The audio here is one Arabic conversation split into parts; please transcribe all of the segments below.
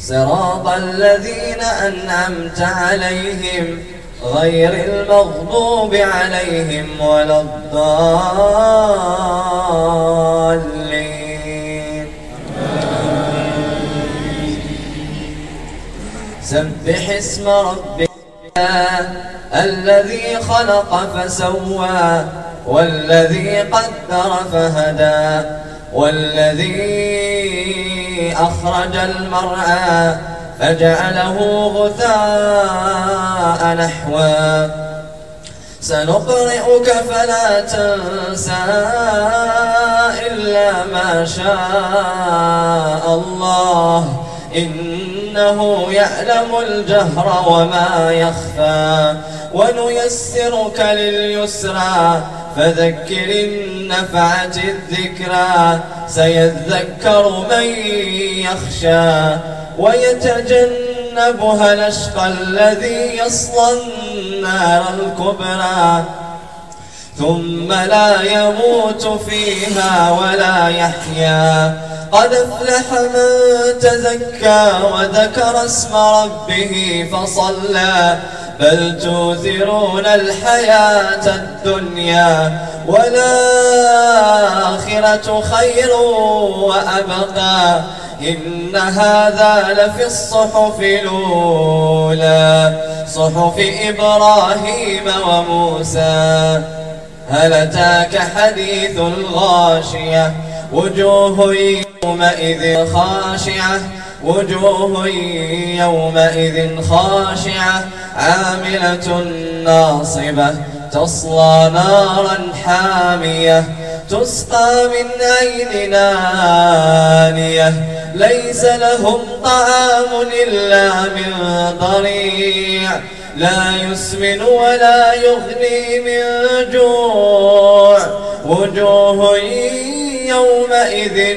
صراط الذين أنعمت عليهم غير المغضوب عليهم ولا الضالين. سبح اسم ربك الذي خلق فسوى والذي قدر فهدى والذي أخرج المرعى فجعله غثاء نحوا سنقرئك فلا تنسى إلا ما شاء الله. إنه يعلم الجهر وما يخفى ونيسرك لليسرى فذكر النفعة الذكرى سيذكر من يخشى ويتجنبها الأشقى الذي يصلى النار الكبرى ثم لا يموت فيها ولا يحيا قد افلح من تزكى وذكر اسم ربه فصلى. بل توثرون الحياة الدنيا والآخرة خير وأبقى. إن هذا لفي الصحف الأولى. صحف إبراهيم وموسى. هل أتاك حديث الغاشية؟ وجوه يومئذ خاشعة وجوه يومئذ خاشعة عاملة ناصبة تصلى نارا حامية تسقى من عين نانية ليس لهم طعام إلا من ضريع لا يسمن ولا يغني من جوع وجوه يومئذ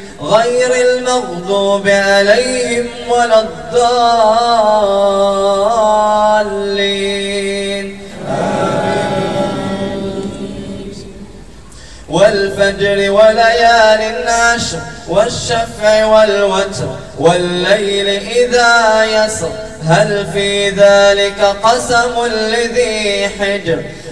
غير المغضوب عليهم ولا الضالين. والفجر وليال عشر والشفع والوتر والليل إذا يسر هل في ذلك قسم لذي حجر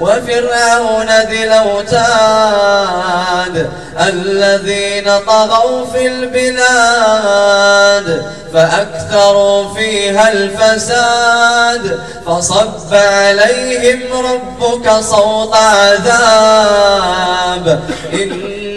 وفرعون ذي الأوتاد الذين طغوا في البلاد فأكثروا فيها الفساد فصب عليهم ربك صوت عذاب.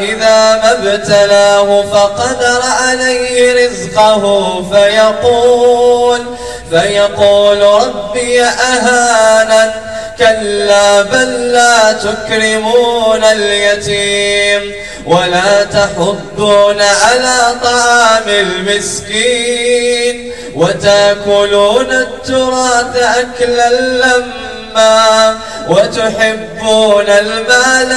إذا ما ابتلاه فقدر عليه رزقه فيقول فيقول ربي أهانا كلا بل لا تكرمون اليتيم ولا تحضون على طعام المسكين وتاكلون التراث أكلا لما وتحبون المال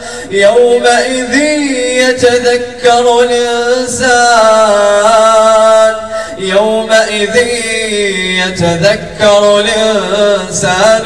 يومئذ يتذكر الإنسان. يومئذ يتذكر الإنسان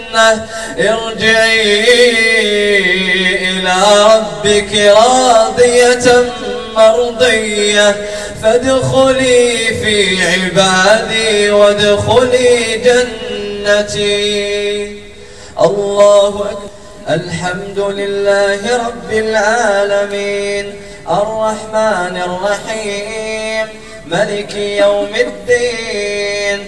ارجعي إلى ربك راضية مرضية. فادخلي في عبادي وادخلي جنتي. الله أكبر. الحمد لله رب العالمين. الرحمن الرحيم. ملك يوم الدين.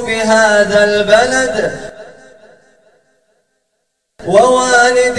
بهذا البلد ووالد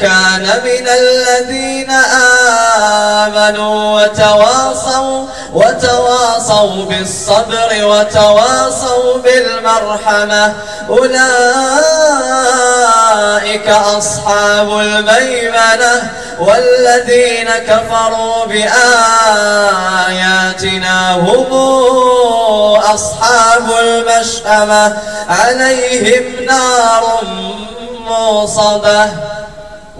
كان من الذين آمنوا وتواصوا وتواصوا بالصبر وتواصوا بالمرحمة. أولئك أصحاب الميمنة والذين كفروا بآياتنا هم أصحاب المشأمة. عليهم نار موصده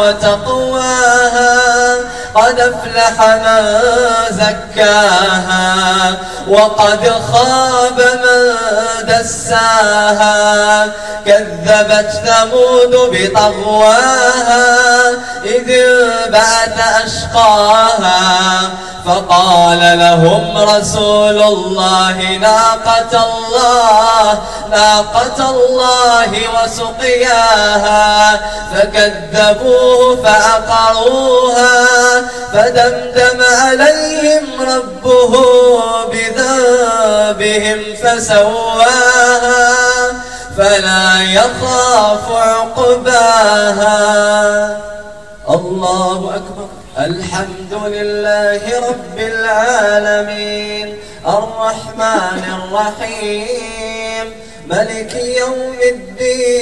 وتقواها قد أفلح من زكاها وقد خاب من دساها كذبت ثمود بطغواها إذ بعث أشقاها فقال لهم رسول الله ناقة الله ناقة الله وسقياها فكذبوه فعقروها فدمدم عليهم ربه بذنبهم فسواها فلا يخاف عقباها. الله أكبر. الحمد لله رب العالمين. الرحمن الرحيم. ملك يوم الدين.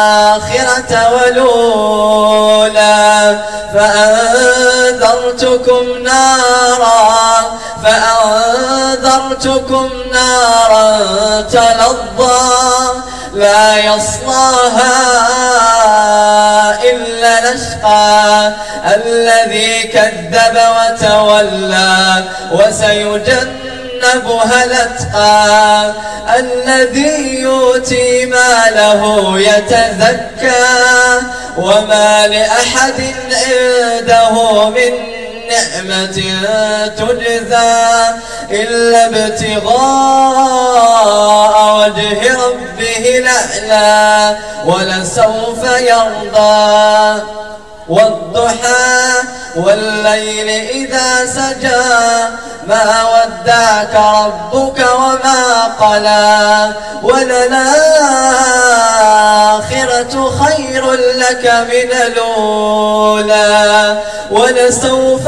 فأنذرتكم نارا تلظى لا يصلاها إلا نشقى الذي كذب وتولى وسيجنبها الأتقى الذي يؤتي ماله يتزكى وما لأحد عنده من نعمة تجزى إلا ابتغاء وجه ربه الأعلى ولسوف يرضى والضحى والليل إذا سجى ما ودعك ربك وما قلى وللآخرة خير لك من الأولى ولسوف